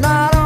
not